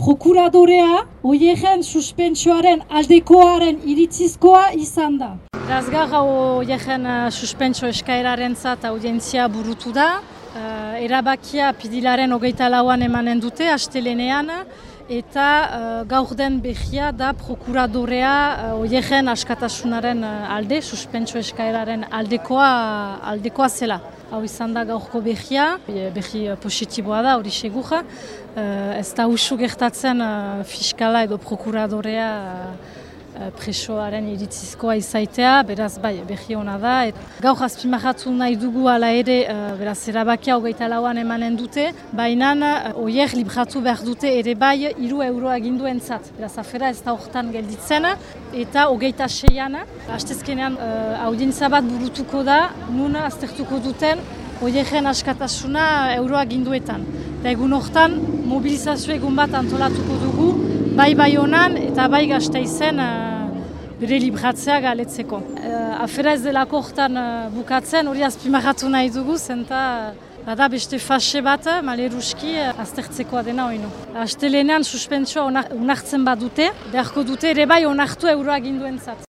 prokuradorea oiegen suspentsioaren aldekoaren iritzizkoa izan da. Razgar oiegen suspentso eskaeraren zat audientzia burutu da. Uh, erabakia pidilaren hogeita lauan emanen dute, astelenean, eta uh, gaur den behia da prokuradorea uh, oiegen askatasunaren alde, suspentso eskaeraren aldekoa, aldekoa zela. Hau izan da gaurko behia, behi positiboa da, hori segura. Uh, ez da usu gertatzen uh, fiskala edo prokuradorea presoaren iritzizkoa izaitea, beraz bai, behi hona da. Et, gaur azpimahatu nahi dugu ala ere, uh, beraz, erabakia hogeita lauan emanen dute, baina uh, oier libratu behar dute ere bai, iru euroa ginduen zat. Beraz, afera ez da horretan gelditzen, eta hogeita seian, hastezkenean uh, audientza bat burutuko da, nun aztertuko duten, oieren askatasuna euroa ginduetan. Eta egun horretan, mobilizazio egun bat antolatuko dugu, bai bai honan eta bai gazte izen uh, bere libratzea galetzeko. Uh, afera ez delako horretan uh, bukatzen, hori azpimarratu nahi dugu, zenta bada beste fase bat, maleruski, uh, aztertzekoa dena hori nu. Astelenean suspentsua onartzen bat dute, beharko dute ere bai onartu euroa ginduen zat.